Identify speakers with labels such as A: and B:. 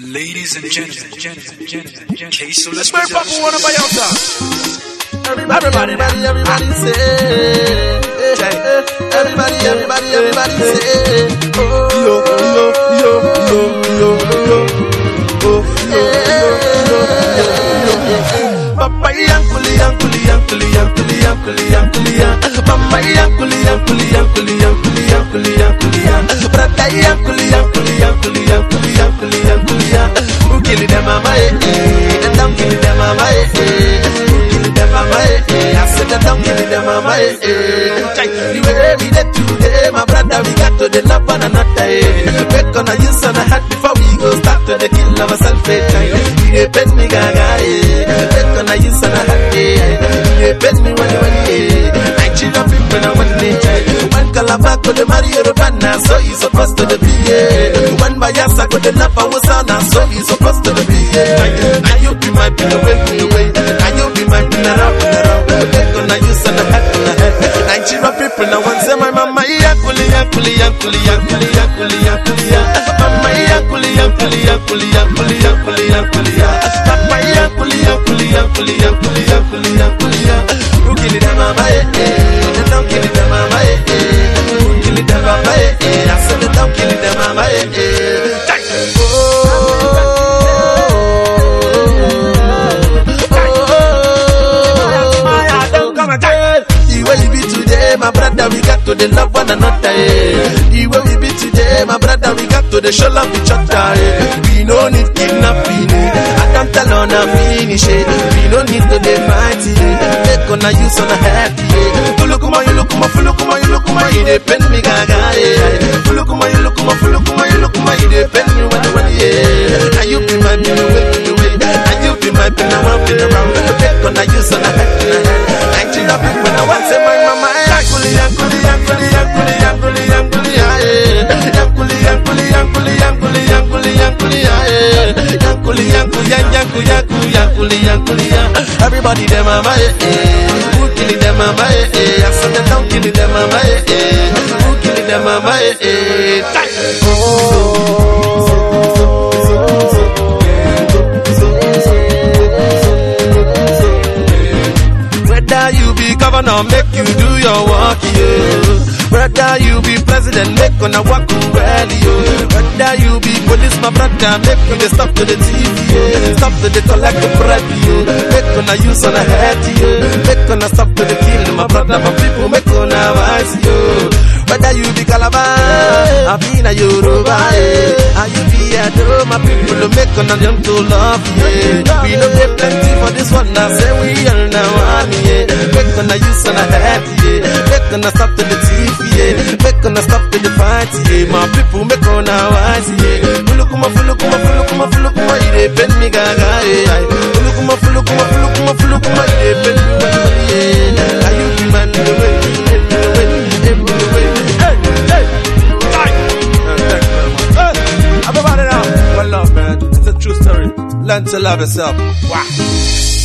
A: Ladies and gentlemen, gentlemen, gentlemen, gentlemen. Queso
B: Let's
A: Las
B: play Papa
A: Production.
B: Wanna Buy Out Everybody, everybody, everybody say. eh, eh, Everybody, everybody, everybody say. Oh, yo, yo, yo, yo, yo, yo. Oh, yo, yo, yo, yo. Papa yankuli, yankuli, yankuli, yankuli, yankuli, yankuli, yan. Mama yankuli, yankuli, yankuli, yankuli, yankuli, yankuli, yan. Brother yankuli, eh, eh. Who kill them, eh, eh. I said they don't kill them, eh, eh. The way we did today, my brother, we got to the love one another, eh. Back on a use on a hat before we go start to the kill ourselves, eh. We dey bend me gaga, eh. Back on a use on a hat, eh. We dey bend me when when eh. Nigeria people now one. One calabar go the marry Yoruba so you supposed to the be, eh. One Bayasa go the love our son, so you supposed to the be, eh. Now you be my pillow, pillow, way. Now you be my pillow, pillow, pillow. Back on a use on a hat, on a hat. Nigeria people now one say my mama, yakuli, yakuli, yakuli, yakuli, yakuli, yakuli, ya. Mama, yakuli, yakuli, yakuli, yakuli, yakuli, yakuli, ya. Papa, yakuli, yakuli, yakuli, yakuli, yakuli, yakuli, the love one another. Eh. The way we be today, my brother, we got to the show love each other. Eh. We no need kidnapping. Eh. I can't tell on a finish. Eh. We no need to dey fight. Eh. Take on a use on a happy. Eh. Fulukuma, you look you look you look you dey pen me gaga. Eh. Fulukuma, you look fulukuma, you look you dey pen yankuli, yankuli, yeah. Yankuli, yankuli, yan- yanku, yanku, yankuli, yankuli, yeah. Everybody them mama, eh, eh. Who kill them mama, eh, eh. I said they don't kill them mama, eh, eh. Who kill them mama, eh, eh. Tight. Whether you be governor, make you do your work, yeah. Whether you be president, make una work well, yeah. Whether you be police, my brother, make you dey stop to the TV, yeah. Stop to the collect the bribe, yeah. Make una use on a head, yeah. Make una stop to the kill, my brother, my people, make una wise, yeah. Whether you be Calabar, I be na Yoruba, eh. And you be Ado, my people, make una them to love, yeah. We don't get plenty for this one, now say we are now yeah. Make una use on a head, yeah. Make una stop to the TV, yeah. Make una stop to the fight, yeah. My people, make una wise, yeah. Fulukuma, fulukuma, fulukuma, fulukuma, dey bend me gaga, yeah. Fulukuma, fulukuma, fulukuma, fulukuma, dey bend me gaga, yeah. Are you the man, the way, true story. Learn to love yourself. Wow.